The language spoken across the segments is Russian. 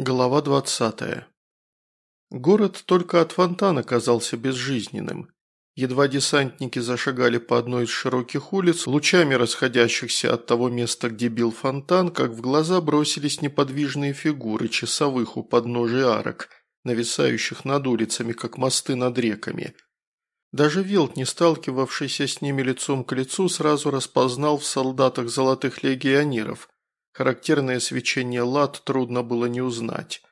Глава 20. Город только от фонтана казался безжизненным. Едва десантники зашагали по одной из широких улиц, лучами расходящихся от того места, где бил фонтан, как в глаза бросились неподвижные фигуры часовых у подножия арок, нависающих над улицами, как мосты над реками. Даже Вилт, не сталкивавшийся с ними лицом к лицу, сразу распознал в солдатах золотых легионеров – Характерное свечение лад трудно было не узнать.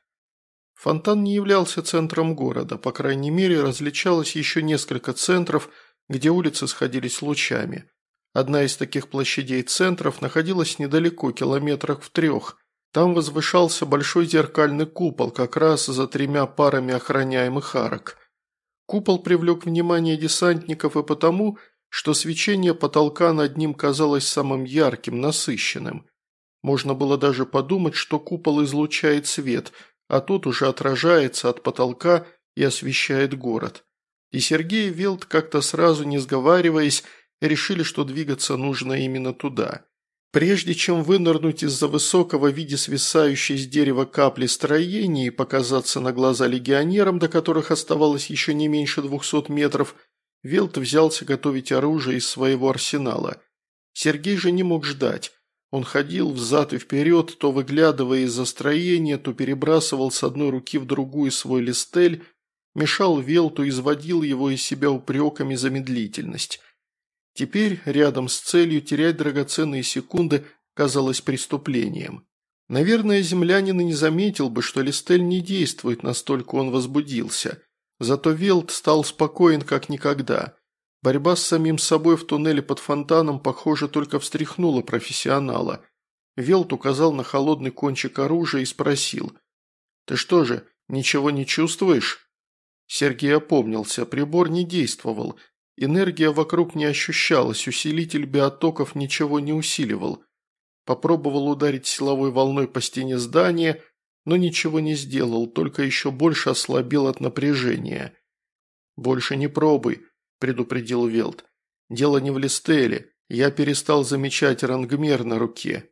Фонтан не являлся центром города, по крайней мере, различалось еще несколько центров, где улицы сходились лучами. Одна из таких площадей центров находилась недалеко, километрах в трех. Там возвышался большой зеркальный купол, как раз за тремя парами охраняемых арок. Купол привлек внимание десантников и потому, что свечение потолка над ним казалось самым ярким, насыщенным. Можно было даже подумать, что купол излучает свет, а тот уже отражается от потолка и освещает город. И Сергей и Велт как-то сразу, не сговариваясь, решили, что двигаться нужно именно туда. Прежде чем вынырнуть из-за высокого в виде свисающей с дерева капли строения и показаться на глаза легионерам, до которых оставалось еще не меньше двухсот метров, Велт взялся готовить оружие из своего арсенала. Сергей же не мог ждать. Он ходил взад и вперед, то выглядывая из-за строения, то перебрасывал с одной руки в другую свой листель, мешал Велту, изводил его из себя упреками за медлительность. Теперь рядом с целью терять драгоценные секунды казалось преступлением. Наверное, землянин и не заметил бы, что Листель не действует, настолько он возбудился. Зато Велт стал спокоен как никогда. Борьба с самим собой в туннеле под фонтаном, похоже, только встряхнула профессионала. Велт указал на холодный кончик оружия и спросил. «Ты что же, ничего не чувствуешь?» Сергей опомнился, прибор не действовал. Энергия вокруг не ощущалась, усилитель биотоков ничего не усиливал. Попробовал ударить силовой волной по стене здания, но ничего не сделал, только еще больше ослабил от напряжения. «Больше не пробуй», – предупредил Велт. «Дело не в Листеле. Я перестал замечать рангмер на руке.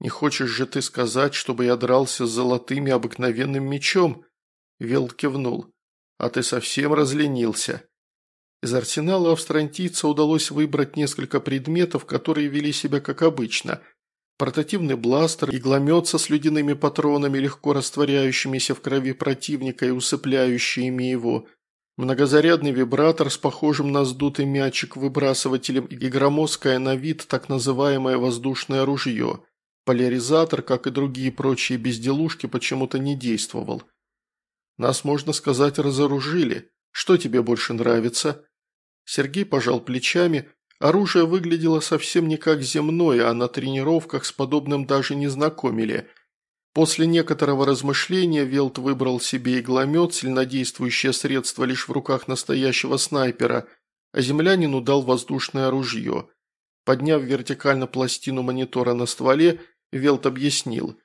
Не хочешь же ты сказать, чтобы я дрался с золотым и обыкновенным мечом?» Велт кивнул. «А ты совсем разленился». Из арсенала австрантийца удалось выбрать несколько предметов, которые вели себя как обычно. Портативный бластер, игломет со слюдяными патронами, легко растворяющимися в крови противника и усыпляющими его – Многозарядный вибратор с похожим на сдутый мячик выбрасывателем и громоздкое на вид так называемое воздушное ружье. Поляризатор, как и другие прочие безделушки, почему-то не действовал. Нас, можно сказать, разоружили. Что тебе больше нравится? Сергей пожал плечами. Оружие выглядело совсем не как земное, а на тренировках с подобным даже не знакомили – После некоторого размышления Велт выбрал себе игломет, сильнодействующее средство лишь в руках настоящего снайпера, а землянину дал воздушное ружье. Подняв вертикально пластину монитора на стволе, Велт объяснил.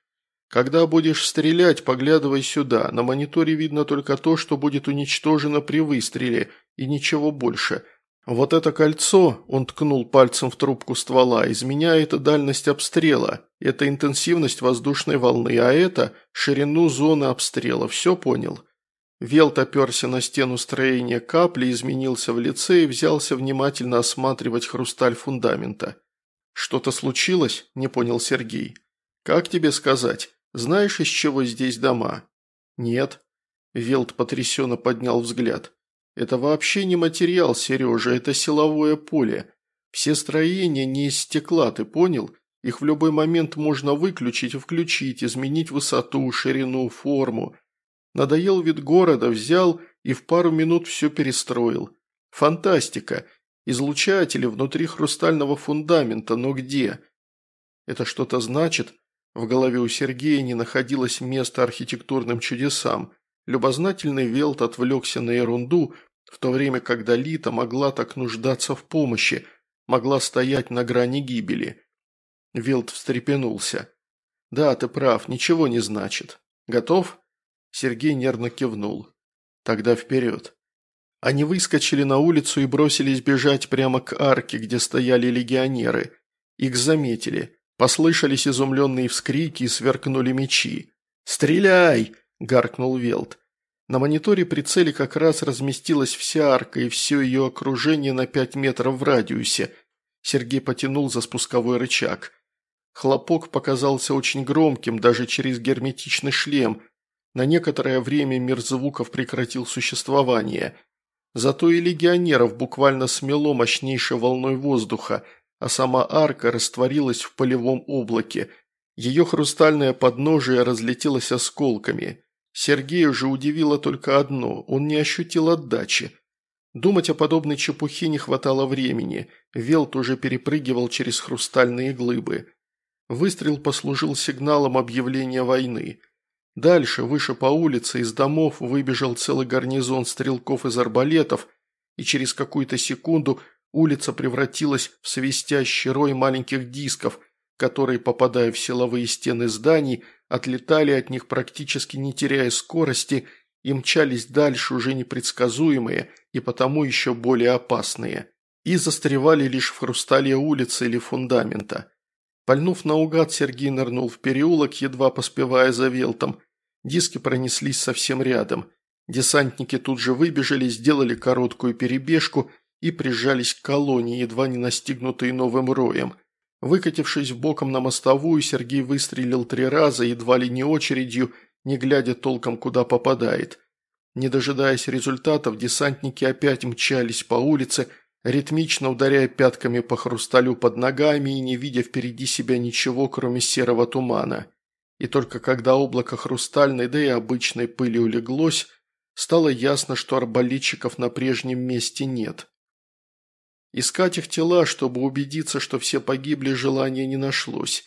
«Когда будешь стрелять, поглядывай сюда. На мониторе видно только то, что будет уничтожено при выстреле, и ничего больше. «Вот это кольцо», – он ткнул пальцем в трубку ствола, – изменяет дальность обстрела. Это интенсивность воздушной волны, а это – ширину зоны обстрела. Все понял?» Велт оперся на стену строения капли, изменился в лице и взялся внимательно осматривать хрусталь фундамента. «Что-то случилось?» – не понял Сергей. «Как тебе сказать? Знаешь, из чего здесь дома?» «Нет». Велт потрясенно поднял взгляд. Это вообще не материал, Сережа, это силовое поле. Все строения не из стекла, ты понял? Их в любой момент можно выключить включить, изменить высоту, ширину, форму. Надоел вид города, взял и в пару минут все перестроил. Фантастика. Излучатели внутри хрустального фундамента, но где? Это что-то значит? В голове у Сергея не находилось места архитектурным чудесам. Любознательный Велт отвлекся на ерунду, в то время, когда Лита могла так нуждаться в помощи, могла стоять на грани гибели. Велт встрепенулся. «Да, ты прав, ничего не значит. Готов?» Сергей нервно кивнул. «Тогда вперед». Они выскочили на улицу и бросились бежать прямо к арке, где стояли легионеры. Их заметили. Послышались изумленные вскрики и сверкнули мечи. «Стреляй!» – гаркнул Велт. На мониторе прицеле как раз разместилась вся арка и все ее окружение на пять метров в радиусе. Сергей потянул за спусковой рычаг. Хлопок показался очень громким, даже через герметичный шлем. На некоторое время мир звуков прекратил существование. Зато и легионеров буквально смело мощнейшей волной воздуха, а сама арка растворилась в полевом облаке. Ее хрустальное подножие разлетелось осколками. Сергею же удивило только одно – он не ощутил отдачи. Думать о подобной чепухе не хватало времени, Велт уже перепрыгивал через хрустальные глыбы. Выстрел послужил сигналом объявления войны. Дальше, выше по улице, из домов выбежал целый гарнизон стрелков из арбалетов, и через какую-то секунду улица превратилась в свистящий рой маленьких дисков, которые, попадая в силовые стены зданий, отлетали от них практически не теряя скорости и мчались дальше уже непредсказуемые и потому еще более опасные. И застревали лишь в хрустале улицы или фундамента. Пальнув наугад, Сергей нырнул в переулок, едва поспевая за Велтом. Диски пронеслись совсем рядом. Десантники тут же выбежали, сделали короткую перебежку и прижались к колонии, едва не настигнутой новым роем – Выкатившись боком на мостовую, Сергей выстрелил три раза, едва ли не очередью, не глядя толком, куда попадает. Не дожидаясь результатов, десантники опять мчались по улице, ритмично ударяя пятками по хрусталю под ногами и не видя впереди себя ничего, кроме серого тумана. И только когда облако хрустальной, да и обычной пыли улеглось, стало ясно, что арбалетчиков на прежнем месте нет. Искать их тела, чтобы убедиться, что все погибли, желания не нашлось.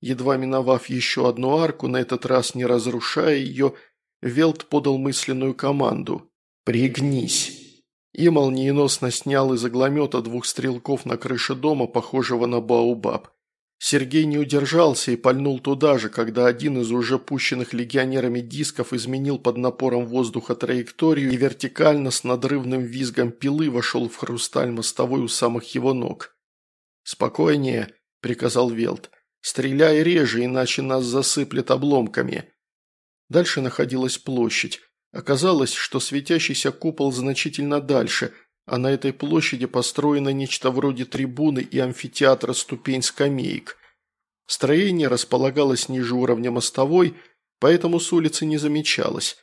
Едва миновав еще одну арку, на этот раз не разрушая ее, Велт подал мысленную команду «Пригнись!» и молниеносно снял из огломета двух стрелков на крыше дома, похожего на Баубаб. Сергей не удержался и пальнул туда же, когда один из уже пущенных легионерами дисков изменил под напором воздуха траекторию и вертикально с надрывным визгом пилы вошел в хрусталь мостовой у самых его ног. «Спокойнее», – приказал Велт. «Стреляй реже, иначе нас засыплет обломками». Дальше находилась площадь. Оказалось, что светящийся купол значительно дальше – а на этой площади построено нечто вроде трибуны и амфитеатра ступень скамеек. Строение располагалось ниже уровня мостовой, поэтому с улицы не замечалось.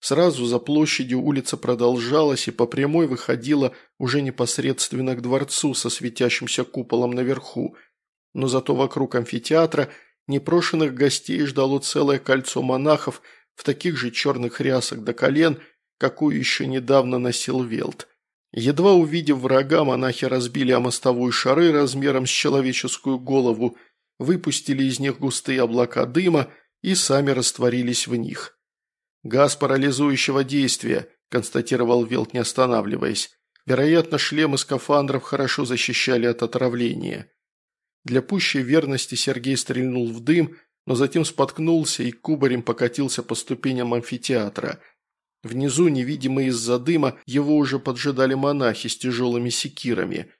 Сразу за площадью улица продолжалась и по прямой выходила уже непосредственно к дворцу со светящимся куполом наверху. Но зато вокруг амфитеатра непрошенных гостей ждало целое кольцо монахов в таких же черных рясах до колен, какую еще недавно носил Велт. Едва увидев врага, монахи разбили о мостовую шары размером с человеческую голову, выпустили из них густые облака дыма и сами растворились в них. «Газ парализующего действия», – констатировал Велт, не останавливаясь. Вероятно, шлемы скафандров хорошо защищали от отравления. Для пущей верности Сергей стрельнул в дым, но затем споткнулся и кубарем покатился по ступеням амфитеатра – Внизу, невидимые из-за дыма, его уже поджидали монахи с тяжелыми секирами.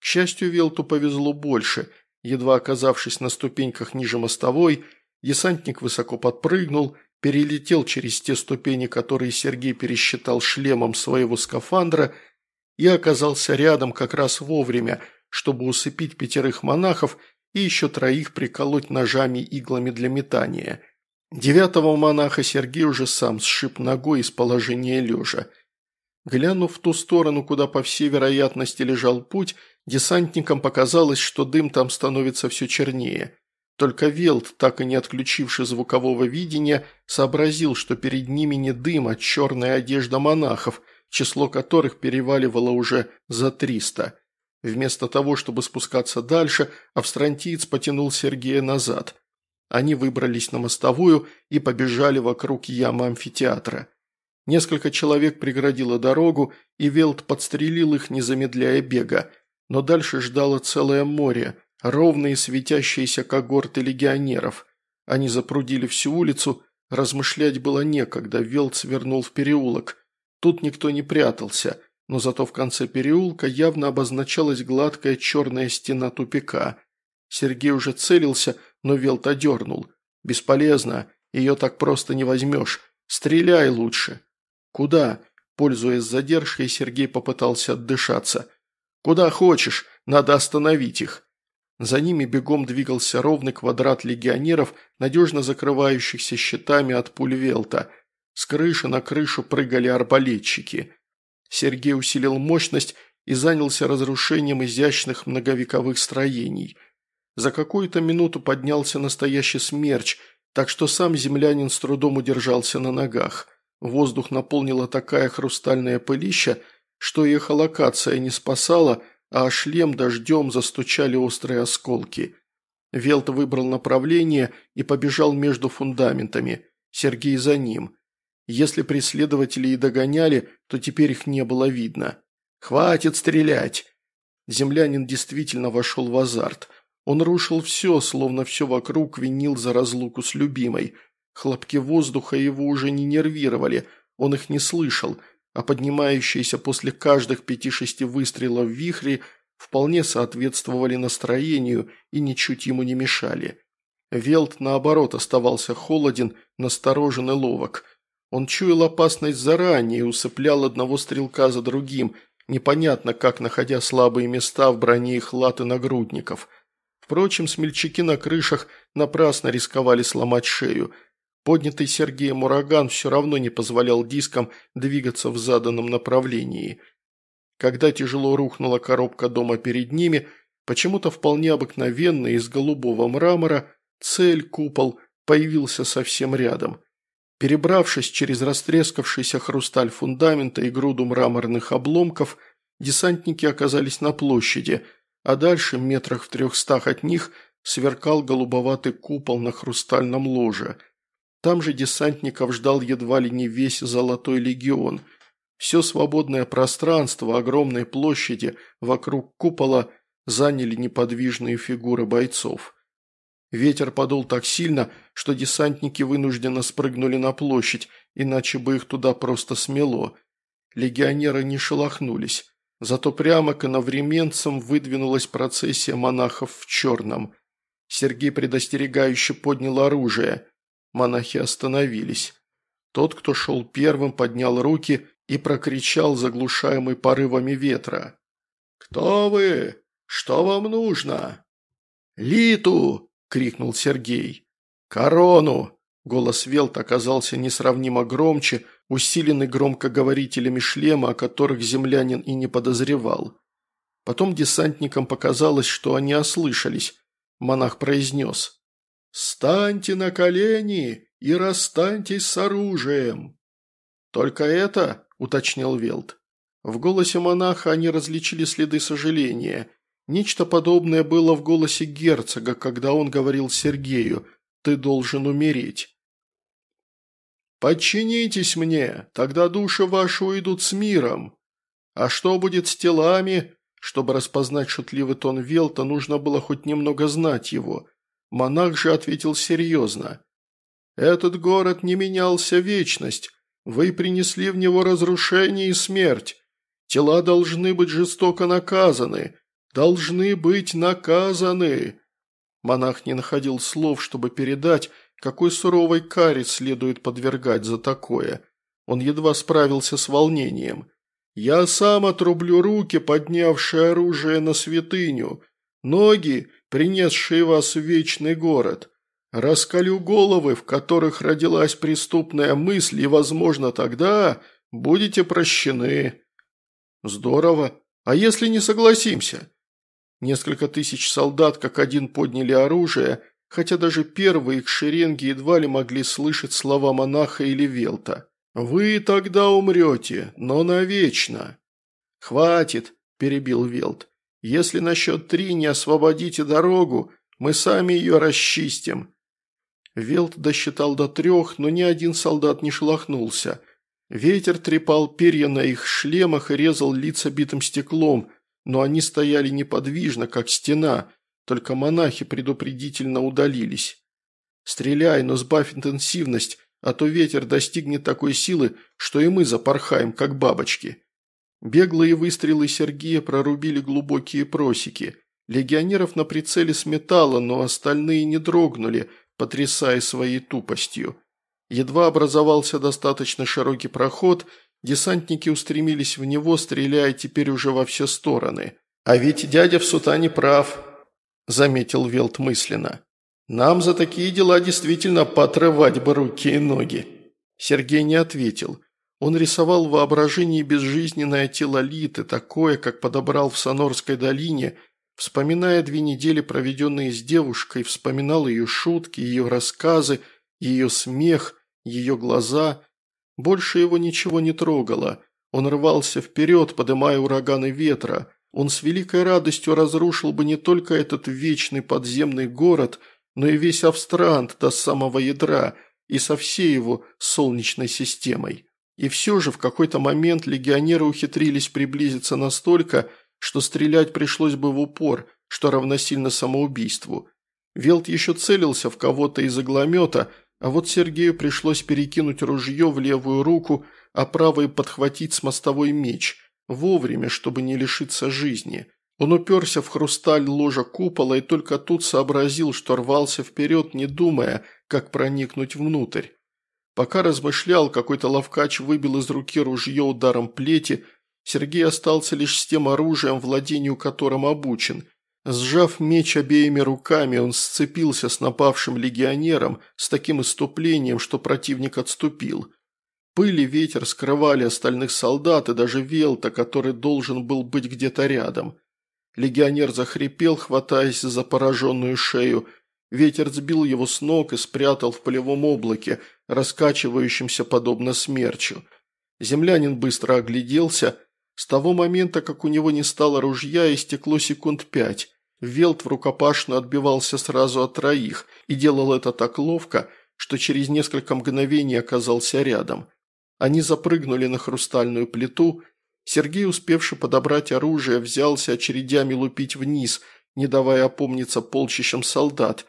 К счастью, Велту повезло больше. Едва оказавшись на ступеньках ниже мостовой, десантник высоко подпрыгнул, перелетел через те ступени, которые Сергей пересчитал шлемом своего скафандра, и оказался рядом как раз вовремя, чтобы усыпить пятерых монахов и еще троих приколоть ножами иглами для метания – Девятого монаха Сергей уже сам сшиб ногой из положения лежа. Глянув в ту сторону, куда по всей вероятности лежал путь, десантникам показалось, что дым там становится все чернее. Только Велт, так и не отключивший звукового видения, сообразил, что перед ними не дым, а черная одежда монахов, число которых переваливало уже за триста. Вместо того, чтобы спускаться дальше, австрантиец потянул Сергея назад – они выбрались на мостовую и побежали вокруг ямы амфитеатра. Несколько человек преградило дорогу, и Велт подстрелил их, не замедляя бега. Но дальше ждало целое море, ровные светящиеся когорты легионеров. Они запрудили всю улицу, размышлять было некогда, Велт свернул в переулок. Тут никто не прятался, но зато в конце переулка явно обозначалась гладкая черная стена тупика. Сергей уже целился, но Велт одернул. «Бесполезно. Ее так просто не возьмешь. Стреляй лучше». «Куда?» Пользуясь задержкой, Сергей попытался отдышаться. «Куда хочешь, надо остановить их». За ними бегом двигался ровный квадрат легионеров, надежно закрывающихся щитами от пуль Велта. С крыши на крышу прыгали арбалетчики. Сергей усилил мощность и занялся разрушением изящных многовековых строений. За какую-то минуту поднялся настоящий смерч, так что сам землянин с трудом удержался на ногах. Воздух наполнила такая хрустальная пылища, что эхолокация не спасала – а шлем дождем застучали острые осколки. Велт выбрал направление и побежал между фундаментами. Сергей за ним. Если преследователи и догоняли, то теперь их не было видно. «Хватит стрелять!» Землянин действительно вошел в азарт. Он рушил все, словно все вокруг винил за разлуку с любимой. Хлопки воздуха его уже не нервировали, он их не слышал – а поднимающиеся после каждых пяти-шести выстрелов вихри вполне соответствовали настроению и ничуть ему не мешали. Велт, наоборот, оставался холоден, насторожен и ловок. Он чуял опасность заранее и усыплял одного стрелка за другим, непонятно как находя слабые места в броне их лат и нагрудников. Впрочем, смельчаки на крышах напрасно рисковали сломать шею – Поднятый Сергеем ураган все равно не позволял дискам двигаться в заданном направлении. Когда тяжело рухнула коробка дома перед ними, почему-то вполне обыкновенный из голубого мрамора, цель, купол, появился совсем рядом. Перебравшись через растрескавшийся хрусталь фундамента и груду мраморных обломков, десантники оказались на площади, а дальше, метрах в трехстах от них, сверкал голубоватый купол на хрустальном ложе – там же десантников ждал едва ли не весь Золотой легион. Все свободное пространство огромной площади вокруг купола заняли неподвижные фигуры бойцов. Ветер подул так сильно, что десантники вынужденно спрыгнули на площадь, иначе бы их туда просто смело. Легионеры не шелохнулись. Зато прямо к иновременцам выдвинулась процессия монахов в черном. Сергей предостерегающе поднял оружие. Монахи остановились. Тот, кто шел первым, поднял руки и прокричал, заглушаемый порывами ветра. «Кто вы? Что вам нужно?» «Литу!» – крикнул Сергей. «Корону!» – голос Велт оказался несравнимо громче, усиленный громкоговорителями шлема, о которых землянин и не подозревал. Потом десантникам показалось, что они ослышались. Монах произнес. «Станьте на колени и расстаньтесь с оружием!» «Только это?» – уточнил Велт. В голосе монаха они различили следы сожаления. Нечто подобное было в голосе герцога, когда он говорил Сергею «ты должен умереть». «Подчинитесь мне, тогда души ваши уйдут с миром. А что будет с телами?» Чтобы распознать шутливый тон Велта, нужно было хоть немного знать его – Монах же ответил серьезно. «Этот город не менялся вечность. Вы принесли в него разрушение и смерть. Тела должны быть жестоко наказаны. Должны быть наказаны». Монах не находил слов, чтобы передать, какой суровой каре следует подвергать за такое. Он едва справился с волнением. «Я сам отрублю руки, поднявшие оружие на святыню. Ноги, принесшие вас в вечный город. Раскалю головы, в которых родилась преступная мысль, и, возможно, тогда будете прощены». «Здорово. А если не согласимся?» Несколько тысяч солдат как один подняли оружие, хотя даже первые их шеренги едва ли могли слышать слова монаха или велта. «Вы тогда умрете, но навечно». «Хватит», – перебил Велт. Если на счет три не освободите дорогу, мы сами ее расчистим». Велт досчитал до трех, но ни один солдат не шелохнулся. Ветер трепал перья на их шлемах и резал лица битым стеклом, но они стояли неподвижно, как стена, только монахи предупредительно удалились. «Стреляй, но сбавь интенсивность, а то ветер достигнет такой силы, что и мы запорхаем, как бабочки». Беглые выстрелы Сергея прорубили глубокие просеки. Легионеров на прицеле сметало, но остальные не дрогнули, потрясая своей тупостью. Едва образовался достаточно широкий проход, десантники устремились в него, стреляя теперь уже во все стороны. «А ведь дядя в сутане прав», – заметил Велт мысленно. «Нам за такие дела действительно потрывать бы руки и ноги». Сергей не ответил. Он рисовал в воображении безжизненное тело Литы, такое, как подобрал в Сонорской долине, вспоминая две недели, проведенные с девушкой, вспоминал ее шутки, ее рассказы, ее смех, ее глаза. Больше его ничего не трогало. Он рвался вперед, подымая ураганы ветра. Он с великой радостью разрушил бы не только этот вечный подземный город, но и весь Австрант до самого ядра и со всей его солнечной системой. И все же в какой-то момент легионеры ухитрились приблизиться настолько, что стрелять пришлось бы в упор, что равносильно самоубийству. Велт еще целился в кого-то из огломета, а вот Сергею пришлось перекинуть ружье в левую руку, а правой подхватить с мостовой меч, вовремя, чтобы не лишиться жизни. Он уперся в хрусталь ложа купола и только тут сообразил, что рвался вперед, не думая, как проникнуть внутрь. Пока размышлял, какой-то ловкач выбил из руки ружье ударом плети, Сергей остался лишь с тем оружием, владению которым обучен. Сжав меч обеими руками, он сцепился с напавшим легионером с таким иступлением, что противник отступил. Пыль и ветер скрывали остальных солдат и даже Велта, который должен был быть где-то рядом. Легионер захрипел, хватаясь за пораженную шею. Ветер сбил его с ног и спрятал в полевом облаке, раскачивающемся подобно смерчу. Землянин быстро огляделся. С того момента, как у него не стало ружья, истекло секунд пять. Велт в рукопашную отбивался сразу от троих и делал это так ловко, что через несколько мгновений оказался рядом. Они запрыгнули на хрустальную плиту. Сергей, успевший подобрать оружие, взялся очередями лупить вниз, не давая опомниться полчищам солдат,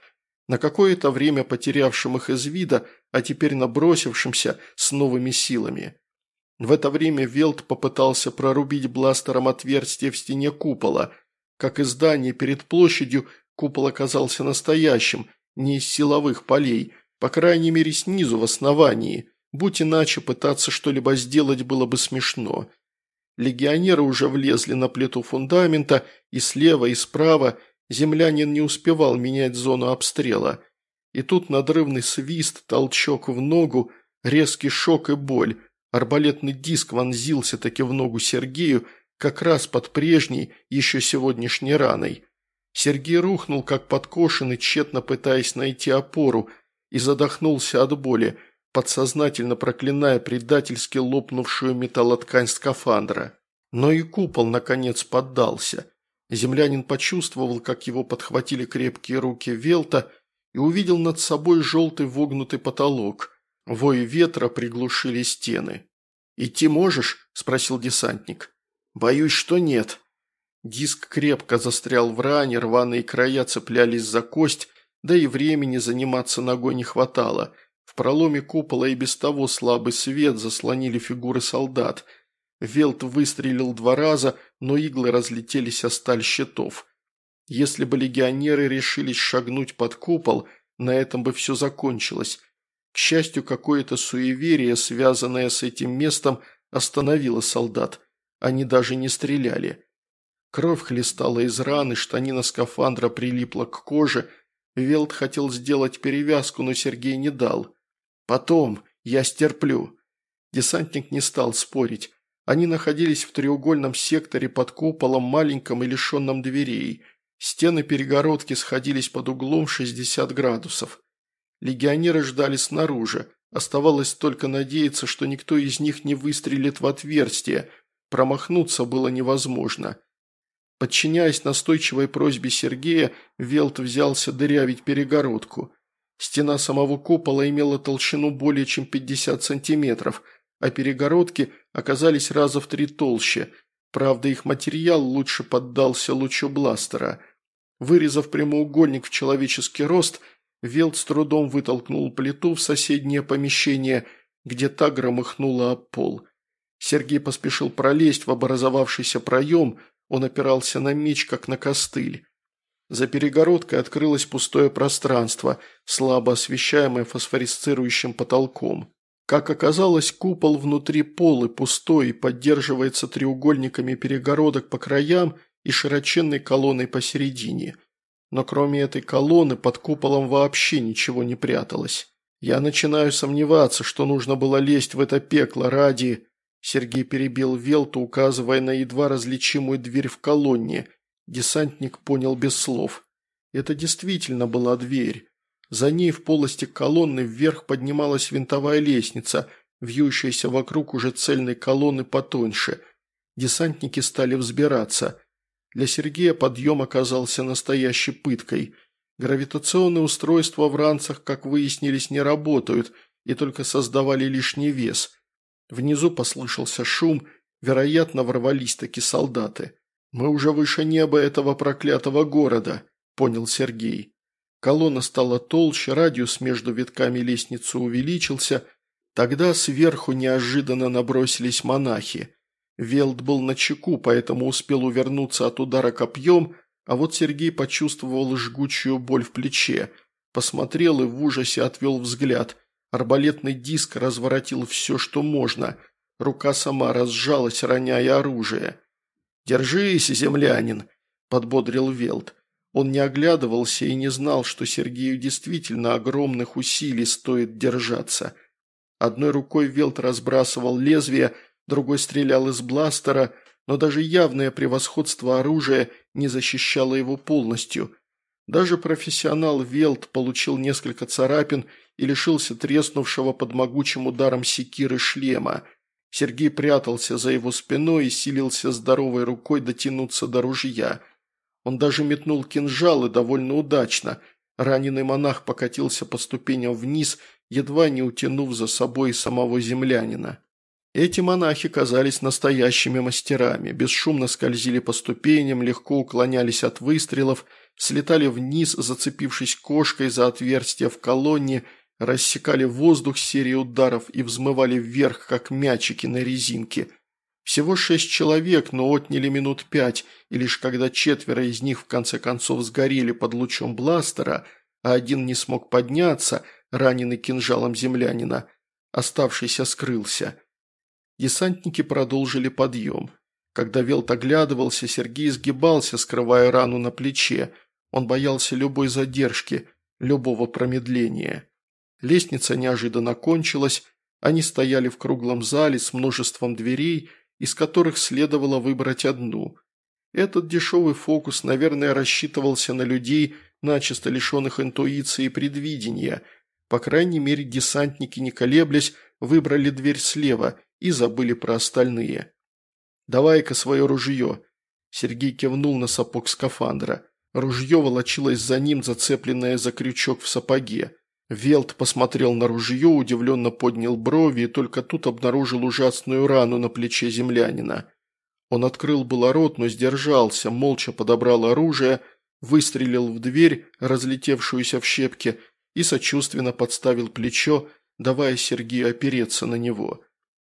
на какое-то время потерявшим их из вида, а теперь набросившимся с новыми силами. В это время Велт попытался прорубить бластером отверстие в стене купола – как и здание перед площадью, купол оказался настоящим, не из силовых полей, по крайней мере снизу, в основании. Будь иначе, пытаться что-либо сделать было бы смешно. Легионеры уже влезли на плиту фундамента, и слева, и справа землянин не успевал менять зону обстрела. И тут надрывный свист, толчок в ногу, резкий шок и боль. Арбалетный диск вонзился таки в ногу Сергею, как раз под прежней, еще сегодняшней раной. Сергей рухнул, как подкошенный, тщетно пытаясь найти опору, и задохнулся от боли, подсознательно проклиная предательски лопнувшую металлоткань скафандра. Но и купол, наконец, поддался. Землянин почувствовал, как его подхватили крепкие руки Велта и увидел над собой желтый вогнутый потолок. Вой ветра приглушили стены. «Идти можешь?» – спросил десантник. «Боюсь, что нет». Диск крепко застрял в ране, рваные края цеплялись за кость, да и времени заниматься ногой не хватало. В проломе купола и без того слабый свет заслонили фигуры солдат. Велт выстрелил два раза, но иглы разлетелись о сталь щитов. Если бы легионеры решились шагнуть под купол, на этом бы все закончилось. К счастью, какое-то суеверие, связанное с этим местом, остановило солдат. Они даже не стреляли. Кровь хлестала из раны, штанина скафандра прилипла к коже. Велт хотел сделать перевязку, но Сергей не дал. «Потом, я стерплю». Десантник не стал спорить. Они находились в треугольном секторе под куполом, маленьком и лишенном дверей. Стены перегородки сходились под углом 60 градусов. Легионеры ждали снаружи. Оставалось только надеяться, что никто из них не выстрелит в отверстие, Промахнуться было невозможно. Подчиняясь настойчивой просьбе Сергея, Велт взялся дырявить перегородку. Стена самого купола имела толщину более чем 50 сантиметров, а перегородки оказались раза в три толще. Правда, их материал лучше поддался лучу бластера. Вырезав прямоугольник в человеческий рост, Велт с трудом вытолкнул плиту в соседнее помещение, где та громыхнула об пол. Сергей поспешил пролезть в образовавшийся проем, он опирался на меч, как на костыль. За перегородкой открылось пустое пространство, слабо освещаемое фосфорисцирующим потолком. Как оказалось, купол внутри полы пустой и поддерживается треугольниками перегородок по краям и широченной колонной посередине. Но кроме этой колонны под куполом вообще ничего не пряталось. Я начинаю сомневаться, что нужно было лезть в это пекло ради... Сергей перебил Велту, указывая на едва различимую дверь в колонне. Десантник понял без слов. Это действительно была дверь. За ней в полости колонны вверх поднималась винтовая лестница, вьющаяся вокруг уже цельной колонны потоньше. Десантники стали взбираться. Для Сергея подъем оказался настоящей пыткой. Гравитационные устройства в ранцах, как выяснились, не работают и только создавали лишний вес. Внизу послышался шум, вероятно, ворвались таки солдаты. «Мы уже выше неба этого проклятого города», – понял Сергей. Колонна стала толще, радиус между витками лестницы увеличился. Тогда сверху неожиданно набросились монахи. Велд был на чеку, поэтому успел увернуться от удара копьем, а вот Сергей почувствовал жгучую боль в плече. Посмотрел и в ужасе отвел взгляд. Арбалетный диск разворотил все, что можно. Рука сама разжалась, роняя оружие. «Держись, землянин!» – подбодрил Велд. Он не оглядывался и не знал, что Сергею действительно огромных усилий стоит держаться. Одной рукой Велт разбрасывал лезвие, другой стрелял из бластера, но даже явное превосходство оружия не защищало его полностью. Даже профессионал Велт получил несколько царапин и лишился треснувшего под могучим ударом секиры шлема. Сергей прятался за его спиной и силился здоровой рукой дотянуться до ружья – он даже метнул кинжал и довольно удачно. Раненый монах покатился по ступеням вниз, едва не утянув за собой самого землянина. Эти монахи казались настоящими мастерами, бесшумно скользили по ступеням, легко уклонялись от выстрелов, слетали вниз, зацепившись кошкой за отверстие в колонне, рассекали воздух серией ударов и взмывали вверх, как мячики на резинке. Всего шесть человек, но отняли минут пять, и лишь когда четверо из них в конце концов сгорели под лучом бластера, а один не смог подняться, раненый кинжалом землянина, оставшийся скрылся. Десантники продолжили подъем. Когда Велт оглядывался, Сергей сгибался, скрывая рану на плече. Он боялся любой задержки, любого промедления. Лестница неожиданно кончилась, они стояли в круглом зале с множеством дверей, из которых следовало выбрать одну. Этот дешевый фокус, наверное, рассчитывался на людей, начисто лишенных интуиции и предвидения. По крайней мере, десантники, не колеблясь, выбрали дверь слева и забыли про остальные. «Давай-ка свое ружье!» Сергей кивнул на сапог скафандра. Ружье волочилось за ним, зацепленное за крючок в сапоге. Велт посмотрел на ружье, удивленно поднял брови и только тут обнаружил ужасную рану на плече землянина. Он открыл было рот, но сдержался, молча подобрал оружие, выстрелил в дверь, разлетевшуюся в щепки, и сочувственно подставил плечо, давая Сергею опереться на него.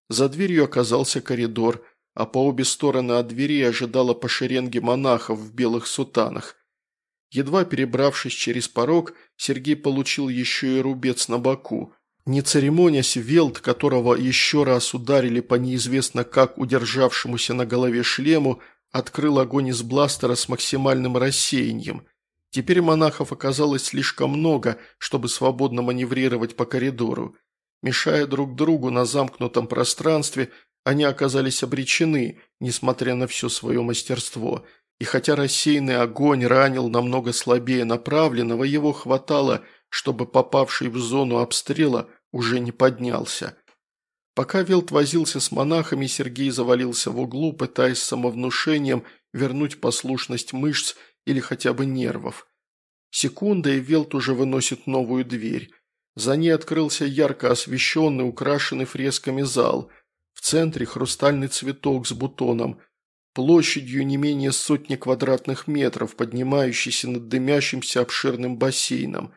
За дверью оказался коридор, а по обе стороны от двери ожидала по шеренге монахов в белых сутанах. Едва перебравшись через порог, Сергей получил еще и рубец на боку. Не церемонясь, Велт, которого еще раз ударили по неизвестно как удержавшемуся на голове шлему, открыл огонь из бластера с максимальным рассеянием. Теперь монахов оказалось слишком много, чтобы свободно маневрировать по коридору. Мешая друг другу на замкнутом пространстве, они оказались обречены, несмотря на все свое мастерство – и хотя рассеянный огонь ранил намного слабее направленного, его хватало, чтобы попавший в зону обстрела уже не поднялся. Пока Велт возился с монахами, Сергей завалился в углу, пытаясь самовнушением вернуть послушность мышц или хотя бы нервов. Секунда, и Велт уже выносит новую дверь. За ней открылся ярко освещенный, украшенный фресками зал. В центре хрустальный цветок с бутоном – площадью не менее сотни квадратных метров, поднимающийся над дымящимся обширным бассейном.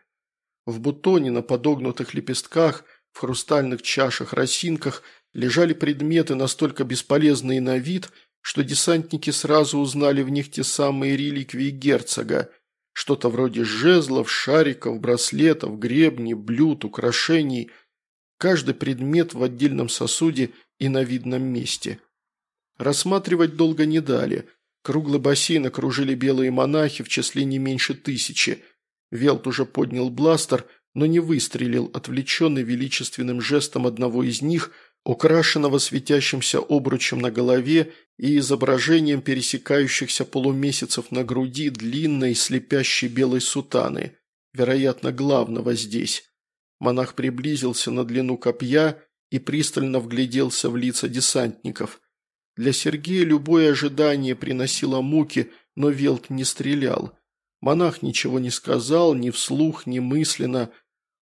В бутоне на подогнутых лепестках, в хрустальных чашах-росинках лежали предметы настолько бесполезные на вид, что десантники сразу узнали в них те самые реликвии герцога. что-то вроде жезлов, шариков, браслетов, гребней, блюд, украшений. Каждый предмет в отдельном сосуде и на видном месте. Рассматривать долго не дали. Круглый бассейн окружили белые монахи в числе не меньше тысячи. Велт уже поднял бластер, но не выстрелил, отвлеченный величественным жестом одного из них – украшенного светящимся обручем на голове и изображением пересекающихся полумесяцев на груди длинной слепящей белой сутаны, вероятно, главного здесь. Монах приблизился на длину копья и пристально вгляделся в лица десантников. Для Сергея любое ожидание приносило муки, но Велт не стрелял. Монах ничего не сказал, ни вслух, ни мысленно.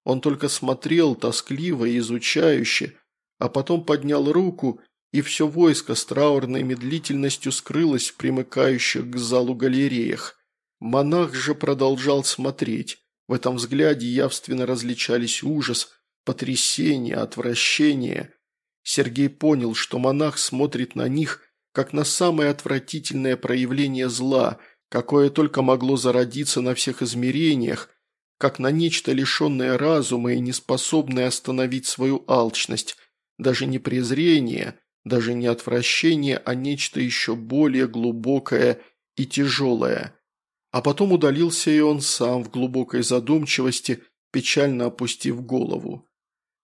Он только смотрел тоскливо и изучающе, а потом поднял руку, и все войско с траурной медлительностью скрылось в примыкающих к залу галереях. Монах же продолжал смотреть. В этом взгляде явственно различались ужас, потрясение, отвращение. Сергей понял, что монах смотрит на них, как на самое отвратительное проявление зла, какое только могло зародиться на всех измерениях, как на нечто лишенное разума и неспособное остановить свою алчность – даже не презрение, даже не отвращение, а нечто еще более глубокое и тяжелое. А потом удалился и он сам в глубокой задумчивости, печально опустив голову.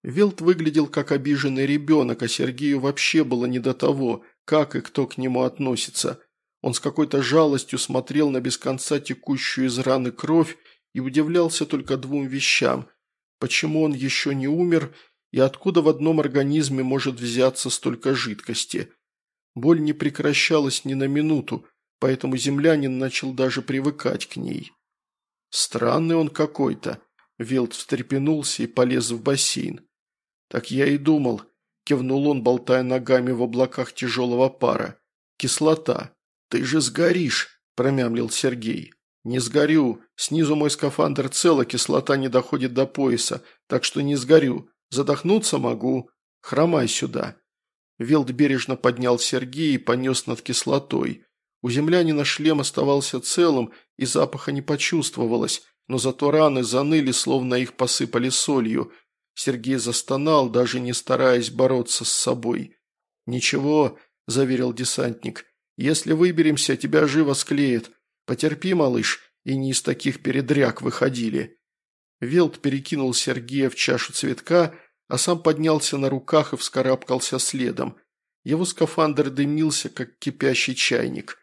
Велт выглядел как обиженный ребенок, а Сергею вообще было не до того, как и кто к нему относится. Он с какой-то жалостью смотрел на без конца текущую из раны кровь и удивлялся только двум вещам. Почему он еще не умер и откуда в одном организме может взяться столько жидкости. Боль не прекращалась ни на минуту, поэтому землянин начал даже привыкать к ней. Странный он какой-то. Велт встрепенулся и полез в бассейн. Так я и думал, кивнул он, болтая ногами в облаках тяжелого пара. Кислота. Ты же сгоришь, промямлил Сергей. «Не сгорю. Снизу мой скафандр цел, а кислота не доходит до пояса, так что не сгорю. Задохнуться могу. Хромай сюда». Велд бережно поднял Сергея и понес над кислотой. У землянина шлем оставался целым, и запаха не почувствовалось, но зато раны заныли, словно их посыпали солью. Сергей застонал, даже не стараясь бороться с собой. «Ничего», – заверил десантник, – «если выберемся, тебя живо склеят. Потерпи, малыш, и не из таких передряг выходили». Велт перекинул Сергея в чашу цветка, а сам поднялся на руках и вскарабкался следом. Его скафандр дымился, как кипящий чайник.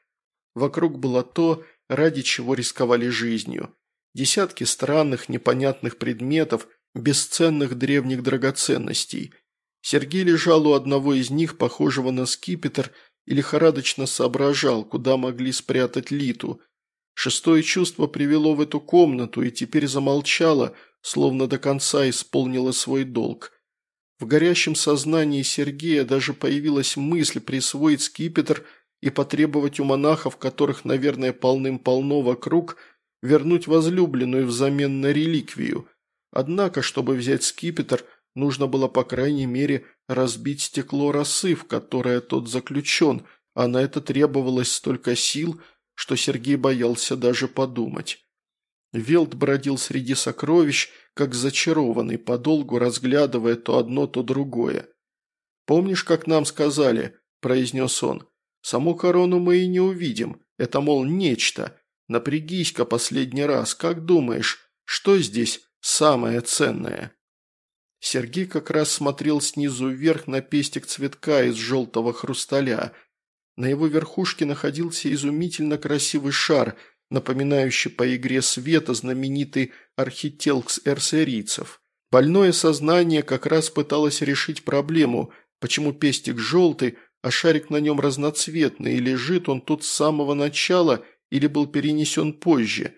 Вокруг было то, ради чего рисковали жизнью. Десятки странных, непонятных предметов, бесценных древних драгоценностей. Сергей лежал у одного из них, похожего на скипетр, и лихорадочно соображал, куда могли спрятать Литу – Шестое чувство привело в эту комнату и теперь замолчало, словно до конца исполнило свой долг. В горящем сознании Сергея даже появилась мысль присвоить скипетр и потребовать у монахов, которых, наверное, полным-полно вокруг, вернуть возлюбленную взамен на реликвию. Однако, чтобы взять скипетр, нужно было, по крайней мере, разбить стекло росы, в которое тот заключен, а на это требовалось столько сил – что Сергей боялся даже подумать. Велт бродил среди сокровищ, как зачарованный, подолгу разглядывая то одно, то другое. «Помнишь, как нам сказали?» – произнес он. «Саму корону мы и не увидим. Это, мол, нечто. Напрягись-ка последний раз. Как думаешь, что здесь самое ценное?» Сергей как раз смотрел снизу вверх на пестик цветка из желтого хрусталя – на его верхушке находился изумительно красивый шар, напоминающий по игре света знаменитый архителкс эрсерийцев. Больное сознание как раз пыталось решить проблему, почему пестик желтый, а шарик на нем разноцветный, и лежит он тут с самого начала или был перенесен позже.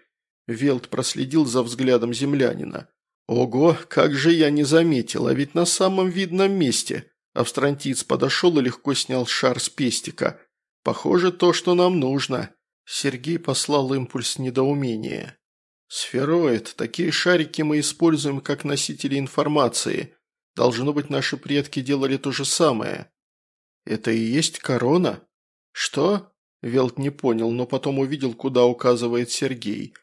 Велт проследил за взглядом землянина. «Ого, как же я не заметил, а ведь на самом видном месте!» Австрантиец подошел и легко снял шар с пестика. «Похоже, то, что нам нужно». Сергей послал импульс недоумения. «Сфероид, такие шарики мы используем как носители информации. Должно быть, наши предки делали то же самое». «Это и есть корона?» «Что?» Велт не понял, но потом увидел, куда указывает Сергей.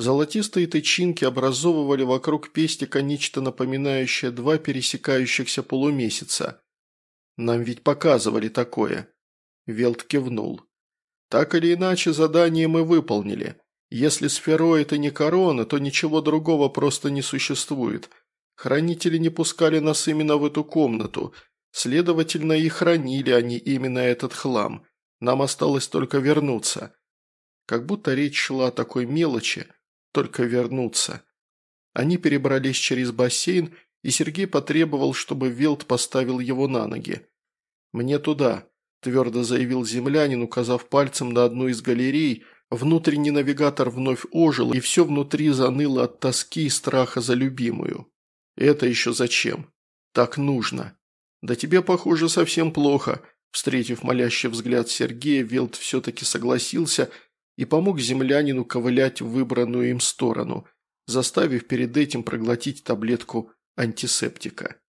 Золотистые тычинки образовывали вокруг пестика нечто напоминающее два пересекающихся полумесяца. «Нам ведь показывали такое». Велт кивнул. «Так или иначе, задание мы выполнили. Если сфероид – не корона, то ничего другого просто не существует. Хранители не пускали нас именно в эту комнату. Следовательно, и хранили они именно этот хлам. Нам осталось только вернуться. Как будто речь шла о такой мелочи, только вернуться. Они перебрались через бассейн, и Сергей потребовал, чтобы Велт поставил его на ноги. «Мне туда», – твердо заявил землянин, указав пальцем на одну из галерей – Внутренний навигатор вновь ожил, и все внутри заныло от тоски и страха за любимую. Это еще зачем? Так нужно. Да тебе, похоже, совсем плохо. Встретив молящий взгляд Сергея, Велт все-таки согласился и помог землянину ковылять в выбранную им сторону, заставив перед этим проглотить таблетку антисептика.